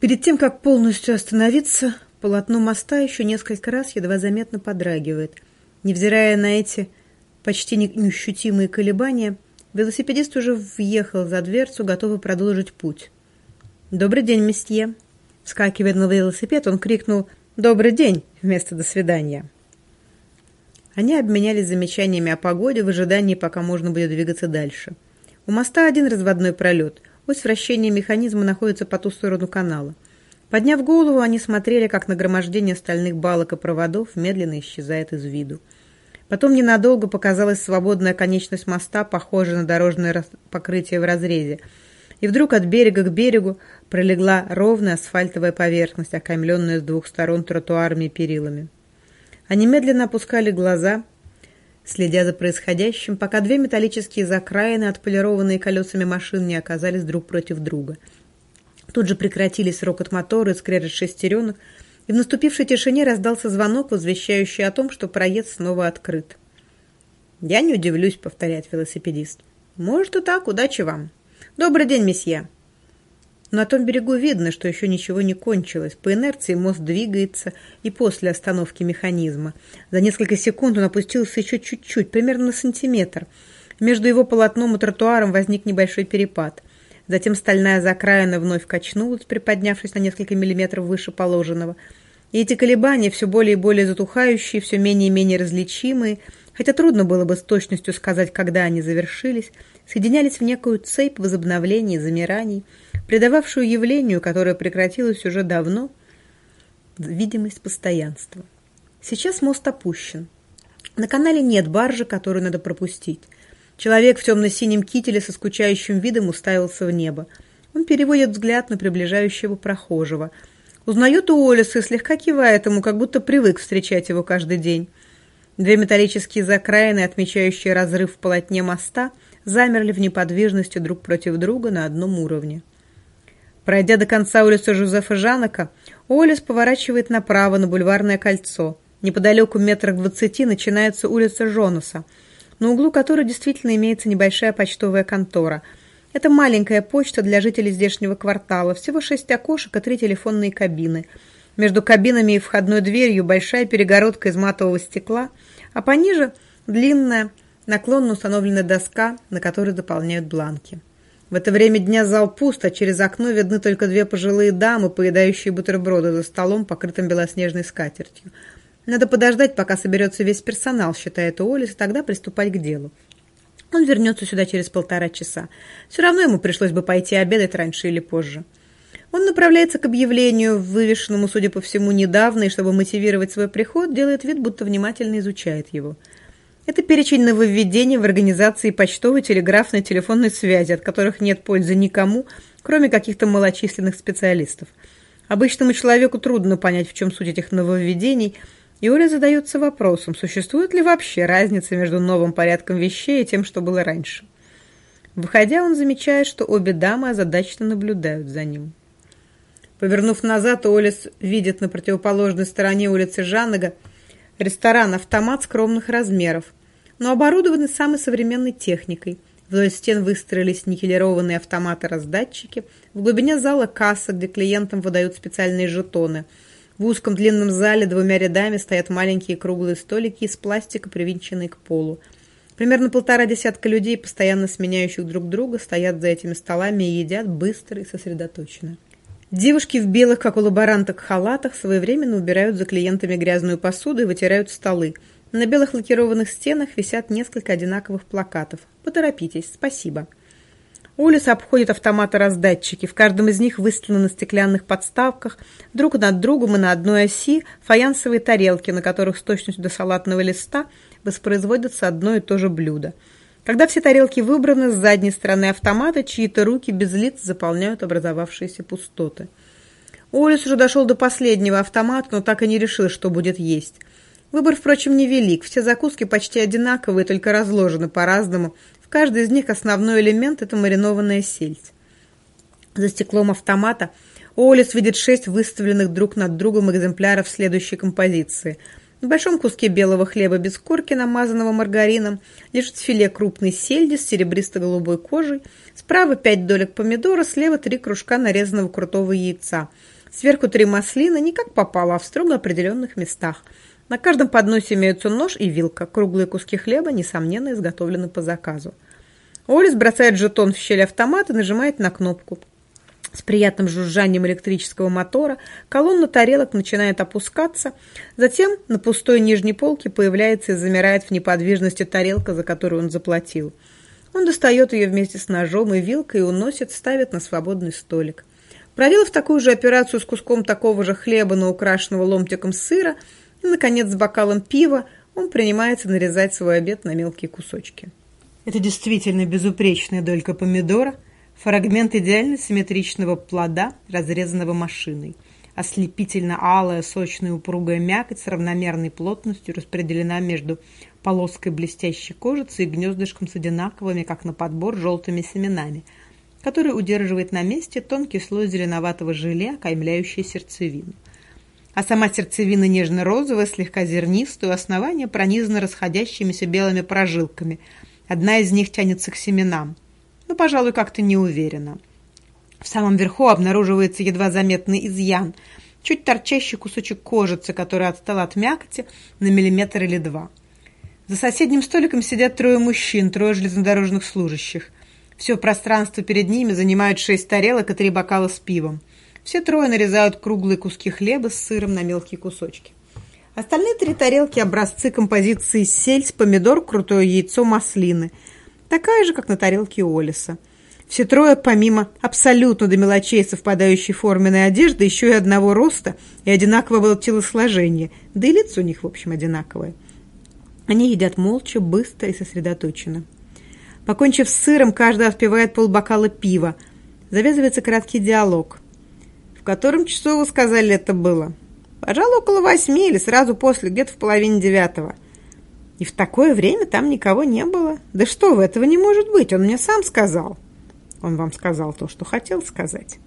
Перед тем, как полностью остановиться, полотно моста еще несколько раз едва заметно подрагивает. Невзирая на эти почти неощутимые колебания, велосипедист уже въехал за дверцу, готовый продолжить путь. «Добрый день, месье!» Вскакивая на велосипед, он крикнул «Добрый день!» вместо «До свидания!». Они обменялись замечаниями о погоде в ожидании, пока можно будет двигаться дальше. У моста один разводной пролет. Ось вращения механизма находится по ту сторону канала. Подняв голову, они смотрели, как нагромождение стальных балок и проводов медленно исчезает из виду. Потом ненадолго показалась свободная конечность моста, похожая на дорожное покрытие в разрезе. И вдруг от берега к берегу пролегла ровная асфальтовая поверхность, окаймленная с двух сторон тротуарами и перилами. Они медленно опускали глаза, следя за происходящим, пока две металлические закраины, отполированные колесами машин, не оказались друг против друга. Тут же прекратились рокот мотора и скрежет шестеренок, и в наступившей тишине раздался звонок, возвещающий о том, что проезд снова открыт. «Я не удивлюсь», — повторяет велосипедист. «Может и так, удачи вам». «Добрый день, месье». На том берегу видно, что еще ничего не кончилось. По инерции мост двигается и после остановки механизма. За несколько секунд он опустился еще чуть-чуть, примерно на сантиметр. Между его полотном и тротуаром возник небольшой перепад. Затем стальная закраина вновь качнулась, приподнявшись на несколько миллиметров выше положенного. И эти колебания, все более и более затухающие, все менее и менее различимые, хотя трудно было бы с точностью сказать, когда они завершились, соединялись в некую цепь возобновлений и замираний, придававшую явлению, которое прекратилось уже давно, видимость постоянства. Сейчас мост опущен. На канале нет баржи, которую надо пропустить. Человек в темно-синем кителе со скучающим видом уставился в небо. Он переводит взгляд на приближающего прохожего. Узнает Уоллеса и слегка кивает ему, как будто привык встречать его каждый день. Две металлические закраины, отмечающие разрыв в полотне моста, замерли в неподвижности друг против друга на одном уровне. Пройдя до конца улицы Жозефа Жанека, Уоллес поворачивает направо на бульварное кольцо. Неподалеку метрах двадцати начинается улица Жонаса, на углу которой действительно имеется небольшая почтовая контора. Это маленькая почта для жителей здешнего квартала, всего шесть окошек и три телефонные кабины. Между кабинами и входной дверью большая перегородка из матового стекла, а пониже длинная, наклонно установленная доска, на которой заполняют бланки. В это время дня зал пуст, а через окно видны только две пожилые дамы, поедающие бутерброды за столом, покрытым белоснежной скатертью. Надо подождать, пока соберется весь персонал, считает Уоллес, и тогда приступать к делу. Он вернется сюда через полтора часа. Все равно ему пришлось бы пойти обедать раньше или позже. Он направляется к объявлению, вывешенному, судя по всему, недавно, и чтобы мотивировать свой приход, делает вид, будто внимательно изучает его. Это перечень нововведений в организации почтовой, телеграфной, телефонной связи, от которых нет пользы никому, кроме каких-то малочисленных специалистов. Обычному человеку трудно понять, в чем суть этих нововведений, и Оля задается вопросом, существует ли вообще разница между новым порядком вещей и тем, что было раньше. Выходя, он замечает, что обе дамы озадаченно наблюдают за ним. Повернув назад, Олес видит на противоположной стороне улицы Жаннега ресторан-автомат скромных размеров – но оборудованы самой современной техникой. Вдоль стен выстроились никелированные автоматы-раздатчики. В глубине зала касса, где клиентам выдают специальные жетоны. В узком длинном зале двумя рядами стоят маленькие круглые столики из пластика, привинченные к полу. Примерно полтора десятка людей, постоянно сменяющих друг друга, стоят за этими столами и едят быстро и сосредоточенно. Девушки в белых, как у лаборанток, халатах своевременно убирают за клиентами грязную посуду и вытирают столы – на белых лакированных стенах висят несколько одинаковых плакатов. Поторопитесь, спасибо. Улица обходит автоматы-раздатчики. В каждом из них выставлены на стеклянных подставках друг над другом и на одной оси фаянсовые тарелки, на которых с точностью до салатного листа воспроизводится одно и то же блюдо. Когда все тарелки выбраны, с задней стороны автомата чьи-то руки без лиц заполняют образовавшиеся пустоты. Улис уже дошел до последнего автомата, но так и не решил, что будет есть. Выбор, впрочем, невелик. Все закуски почти одинаковые, только разложены по-разному. В каждой из них основной элемент – это маринованная сельдь. За стеклом автомата Олис видит шесть выставленных друг над другом экземпляров следующей композиции. На большом куске белого хлеба без корки, намазанного маргарином, лежит филе крупной сельди с серебристо-голубой кожей. Справа пять долек помидора, слева три кружка нарезанного крутого яйца. Сверху три маслины, не как попало, а в строго определенных местах. На каждом подносе имеются нож и вилка. Круглые куски хлеба, несомненно, изготовлены по заказу. Олис бросает жетон в щель автомата и нажимает на кнопку. С приятным жужжанием электрического мотора колонна тарелок начинает опускаться, затем на пустой нижней полке появляется и замирает в неподвижности тарелка, за которую он заплатил. Он достает ее вместе с ножом и вилкой и уносит, ставит на свободный столик. Проделав такую же операцию с куском такого же хлеба, но украшенного ломтиком сыра, и, наконец, с бокалом пива, он принимается нарезать свой обед на мелкие кусочки. Это действительно безупречная долька помидора – Фрагмент идеально симметричного плода, разрезанного машиной. Ослепительно алая, сочная, упругая мякоть с равномерной плотностью распределена между полоской блестящей кожицы и гнездышком с одинаковыми, как на подбор, желтыми семенами, который удерживает на месте тонкий слой зеленоватого желе, окаймляющий сердцевину. А сама сердцевина нежно-розовая, слегка зернистая, у основания пронизана расходящимися белыми прожилками. Одна из них тянется к семенам – но, пожалуй, как-то не уверена. В самом верху обнаруживается едва заметный изъян, чуть торчащий кусочек кожицы, который отстал от мякоти на миллиметр или два. За соседним столиком сидят трое мужчин, трое железнодорожных служащих. Все пространство перед ними занимают шесть тарелок и три бокала с пивом. Все трое нарезают круглые куски хлеба с сыром на мелкие кусочки. Остальные три тарелки – образцы композиции сельдь, помидор, крутое яйцо, маслины – такая же, как на тарелке Олиса. Все трое, помимо абсолютно до мелочей совпадающей форменной одежды, еще и одного роста и одинакового телосложения, да и лицо у них, в общем, одинаковое. Они едят молча, быстро и сосредоточенно. Покончив с сыром, каждый отпивает полбокала пива. Завязывается краткий диалог. «В котором часу вы сказали это было?» «Пожалуй, около восьми или сразу после, где-то в половине девятого». И в такое время там никого не было. Да что вы, этого не может быть, он мне сам сказал. Он вам сказал то, что хотел сказать.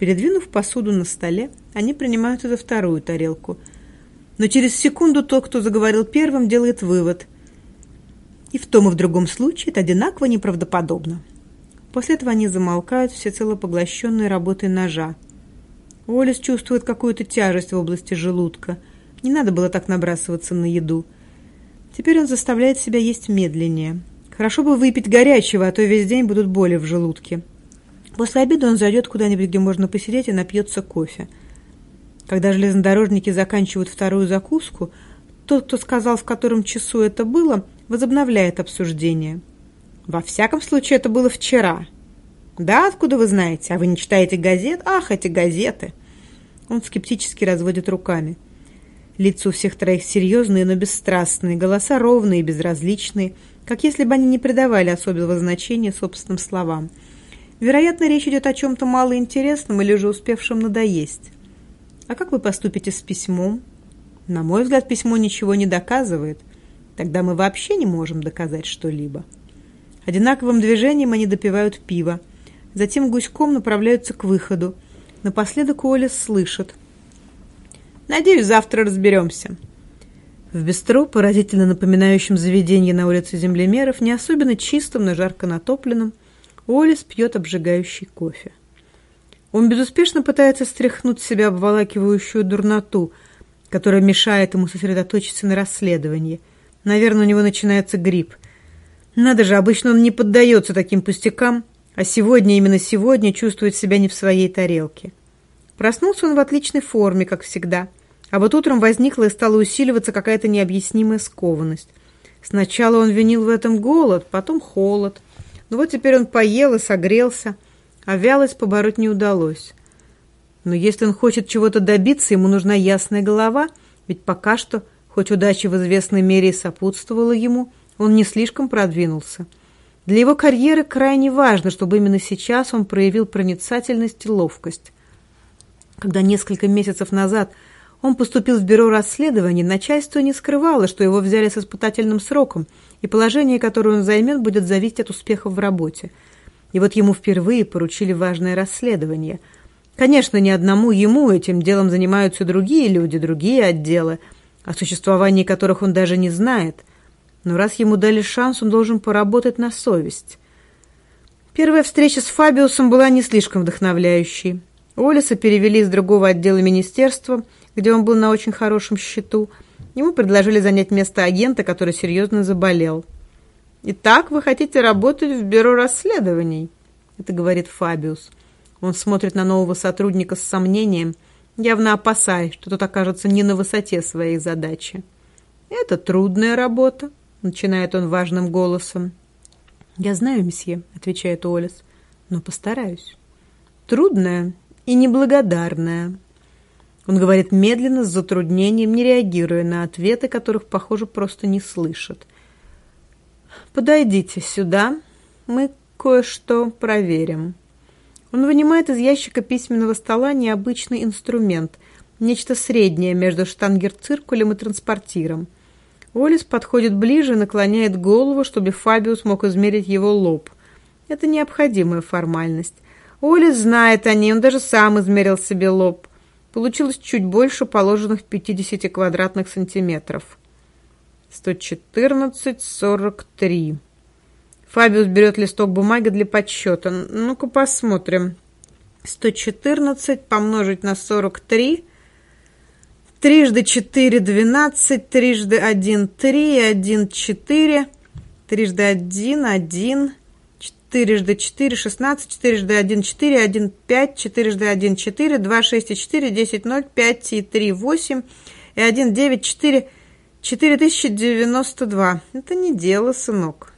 Передвинув посуду на столе, они принимаются за вторую тарелку. Но через секунду тот, кто заговорил первым, делает вывод. И в том и в другом случае это одинаково неправдоподобно. После этого они замолкают, всецело поглощенные работой ножа. Уоллес чувствует какую-то тяжесть в области желудка. Не надо было так набрасываться на еду. Теперь он заставляет себя есть медленнее. Хорошо бы выпить горячего, а то весь день будут боли в желудке. После обеда он зайдет куда-нибудь, где можно посидеть, и напьется кофе. Когда железнодорожники заканчивают вторую закуску, тот, кто сказал, в котором часу это было, возобновляет обсуждение. «Во всяком случае, это было вчера». «Да, откуда вы знаете? А вы не читаете газет? Ах, эти газеты!» Он скептически разводит руками. Лица у всех троих серьезные, но бесстрастные, голоса ровные и безразличные, как если бы они не придавали особого значения собственным словам. Вероятно, речь идет о чем-то малоинтересном или же успевшем надоесть. А как вы поступите с письмом? На мой взгляд, письмо ничего не доказывает. Тогда мы вообще не можем доказать что-либо. Одинаковым движением они допивают пиво. Затем гуськом направляются к выходу. Напоследок Оля слышит – Надеюсь, завтра разберемся. В бистро, поразительно напоминающем заведение на улице землемеров, не особенно чистым, но жарко натопленным, Уоллес пьет обжигающий кофе. Он безуспешно пытается стряхнуть с себя обволакивающую дурноту, которая мешает ему сосредоточиться на расследовании. Наверное, у него начинается грипп. Надо же, обычно он не поддается таким пустякам, а сегодня, именно сегодня, чувствует себя не в своей тарелке. Проснулся он в отличной форме, как всегда. А вот утром возникла и стала усиливаться какая-то необъяснимая скованность. Сначала он винил в этом голод, потом холод. Но вот теперь он поел и согрелся, а вялость побороть не удалось. Но если он хочет чего-то добиться, ему нужна ясная голова, ведь пока что, хоть удача в известной мере и сопутствовала ему, он не слишком продвинулся. Для его карьеры крайне важно, чтобы именно сейчас он проявил проницательность и ловкость. Когда несколько месяцев назад он поступил в бюро расследований, начальство не скрывало, что его взяли с испытательным сроком, и положение, которое он займет, будет зависеть от успехов в работе. И вот ему впервые поручили важное расследование. Конечно, не одному ему этим делом занимаются другие люди, другие отделы. о существовании которых он даже не знает. Но раз ему дали шанс, он должен поработать на совесть. Первая встреча с Фабиусом была не слишком вдохновляющей. Олиса перевели из другого отдела министерства, где он был на очень хорошем счету. Ему предложили занять место агента, который серьезно заболел. «Итак, вы хотите работать в бюро расследований?» Это говорит Фабиус. Он смотрит на нового сотрудника с сомнением, явно опасаясь, что тот окажется не на высоте своей задачи. «Это трудная работа», — начинает он важным голосом. «Я знаю, месье», — отвечает Олес, — «но постараюсь». «Трудная и неблагодарная». Он говорит медленно, с затруднением, не реагируя на ответы, которых, похоже, просто не слышит. «Подойдите сюда, мы кое-что проверим». Он вынимает из ящика письменного стола необычный инструмент, нечто среднее между штангер-циркулем и транспортиром. Олис подходит ближе наклоняет голову, чтобы Фабиус мог измерить его лоб. Это необходимая формальность. Олис знает о ней, он даже сам измерил себе лоб. Получилось чуть больше положенных 50 квадратных сантиметров. 114,43. Фабиус берет листок бумаги для подсчета. Ну-ка посмотрим. 114 помножить на 43. Трижды 4 – 12, трижды 1 – 3, 1 – 4, трижды 1 – 1, четырежды 4 – 16, четырежды 1 – 4, 1 – 5, четырежды 1 – 4, 2 – 6 и 4, 10 – 0, 5 и 3 – 8, и 1 – 9, 4, 4092. Это не дело, сынок.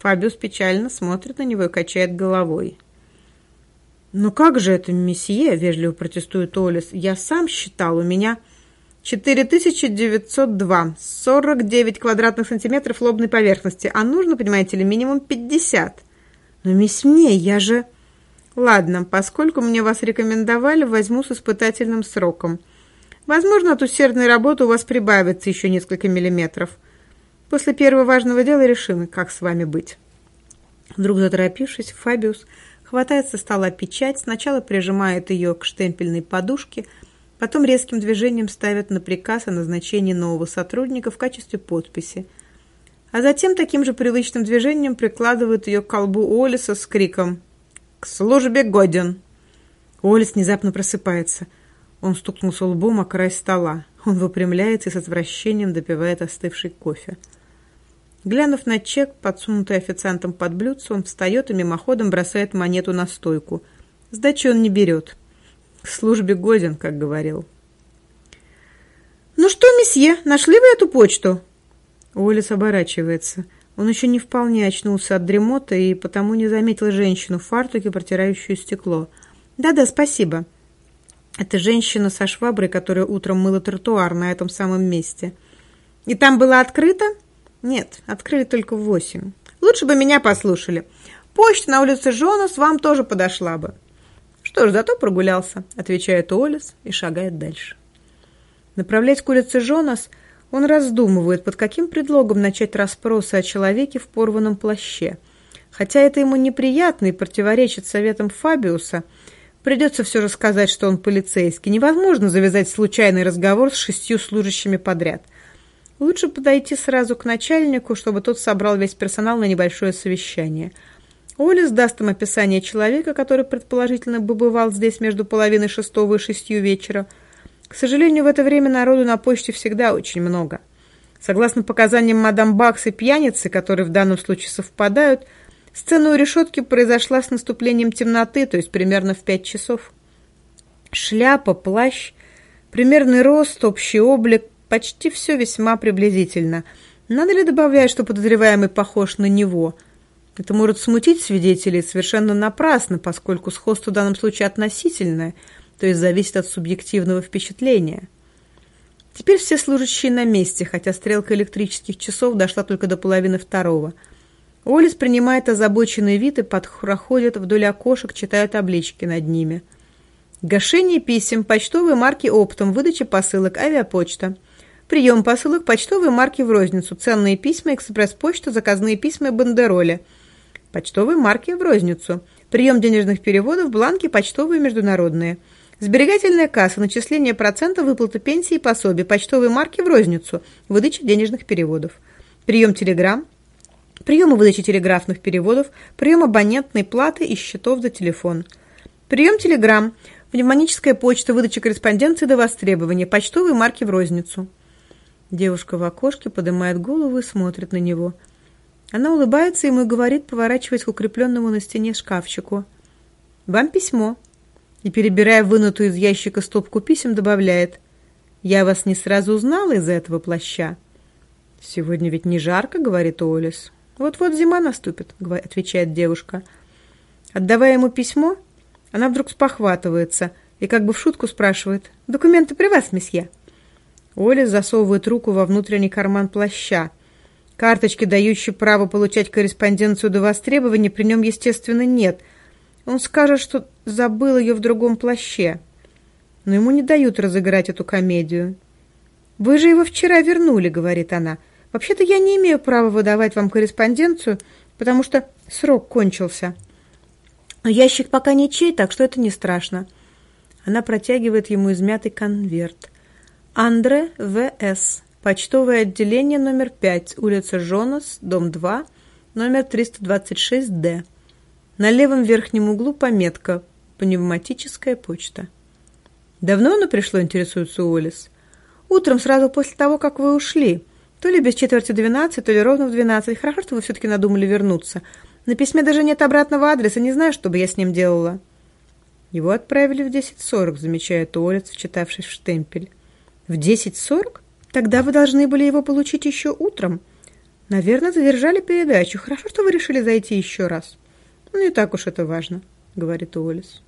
Фабиус печально смотрит на него и качает головой. «Ну как же это, месье?» – вежливо протестует Олис. «Я сам считал, у меня 4902, 49 квадратных сантиметров лобной поверхности, а нужно, понимаете ли, минимум 50. Но, месье, я же...» «Ладно, поскольку мне вас рекомендовали, возьму с испытательным сроком. Возможно, от усердной работы у вас прибавится еще несколько миллиметров». После первого важного дела решим, как с вами быть. Вдруг заторопившись, Фабиус хватает со стола печать, сначала прижимает ее к штемпельной подушке, потом резким движением ставит на приказ о назначении нового сотрудника в качестве подписи, а затем таким же привычным движением прикладывает ее к колбу Олиса с криком «К службе годен!». Олис внезапно просыпается. Он стукнулся лбом о край стола. Он выпрямляется и с отвращением допивает остывший кофе. Глянув на чек, подсунутый официантом под блюдце, он встает и мимоходом бросает монету на стойку. Сдачи он не берет. К службе годен, как говорил. «Ну что, месье, нашли вы эту почту?» Уоллес оборачивается. Он еще не вполне очнулся от дремоты и потому не заметил женщину в фартуке, протирающую стекло. «Да-да, спасибо». Это женщина со шваброй, которая утром мыла тротуар на этом самом месте. «И там было открыто?» Нет, открыли только в восемь. Лучше бы меня послушали. Почта на улице Жонас вам тоже подошла бы. Что ж, зато прогулялся, отвечает Олес и шагает дальше. Направляясь к улице Жонас, он раздумывает, под каким предлогом начать расспросы о человеке в порванном плаще. Хотя это ему неприятно и противоречит советам Фабиуса, придется все рассказать, что он полицейский. Невозможно завязать случайный разговор с шестью служащими подряд. Лучше подойти сразу к начальнику, чтобы тот собрал весь персонал на небольшое совещание. Олис даст им описание человека, который предположительно бы бывал здесь между половиной шестого и шестью вечера. К сожалению, в это время народу на почте всегда очень много. Согласно показаниям мадам Бакс и пьяницы, которые в данном случае совпадают, сцена у решетки произошла с наступлением темноты, то есть примерно в пять часов. Шляпа, плащ, примерный рост, общий облик, Почти все весьма приблизительно. Надо ли добавлять, что подозреваемый похож на него? Это может смутить свидетелей совершенно напрасно, поскольку сходство в данном случае относительное, то есть зависит от субъективного впечатления. Теперь все служащие на месте, хотя стрелка электрических часов дошла только до половины второго. Олис принимает озабоченный вид и проходит вдоль окошек, читая таблички над ними. Гашение писем, почтовые марки оптом, выдача посылок, авиапочта – Прием посылок почтовые марки в розницу, ценные письма, экспресс-почта, заказные письма и бандероли. Почтовые марки в розницу. Прием денежных переводов, бланки почтовые международные. Сберегательная касса, начисление процентов, выплата пенсии и пособий, почтовые марки в розницу, выдача денежных переводов. Прием телеграмм, прием и выдача телеграфных переводов, прием абонентной платы и счетов за телефон. Прием телеграмм, пневмоническая почта, выдача корреспонденции до востребования, почтовые марки в розницу. Девушка в окошке поднимает голову и смотрит на него. Она улыбается ему и говорит, поворачиваясь к укрепленному на стене шкафчику. «Вам письмо». И, перебирая вынутую из ящика стопку писем, добавляет. «Я вас не сразу узнала из-за этого плаща». «Сегодня ведь не жарко», — говорит Олис. «Вот-вот зима наступит», — отвечает девушка. Отдавая ему письмо, она вдруг спохватывается и как бы в шутку спрашивает. «Документы при вас, месье?» Оля засовывает руку во внутренний карман плаща. Карточки, дающие право получать корреспонденцию до востребования, при нем, естественно, нет. Он скажет, что забыл ее в другом плаще. Но ему не дают разыграть эту комедию. «Вы же его вчера вернули», — говорит она. Вообще-то я не имею права выдавать вам корреспонденцию, потому что срок кончился. Ящик пока ничей, так что это не страшно. Она протягивает ему измятый конверт. Андре В.С. Почтовое отделение номер 5, улица Жонас, дом 2, номер 326-Д. На левом верхнем углу пометка «Пневматическая почта». «Давно оно пришло?» – интересуется Уоллес. «Утром, сразу после того, как вы ушли. То ли без четверти двенадцать, то ли ровно в двенадцать. Хорошо, что вы все-таки надумали вернуться. На письме даже нет обратного адреса, не знаю, что бы я с ним делала». Его отправили в десять сорок, замечает Олец, вчитавшись в штемпель. «В десять сорок? Тогда вы должны были его получить еще утром. Наверное, задержали передачу. Хорошо, что вы решили зайти еще раз». «Ну, не так уж это важно», — говорит Уоллес.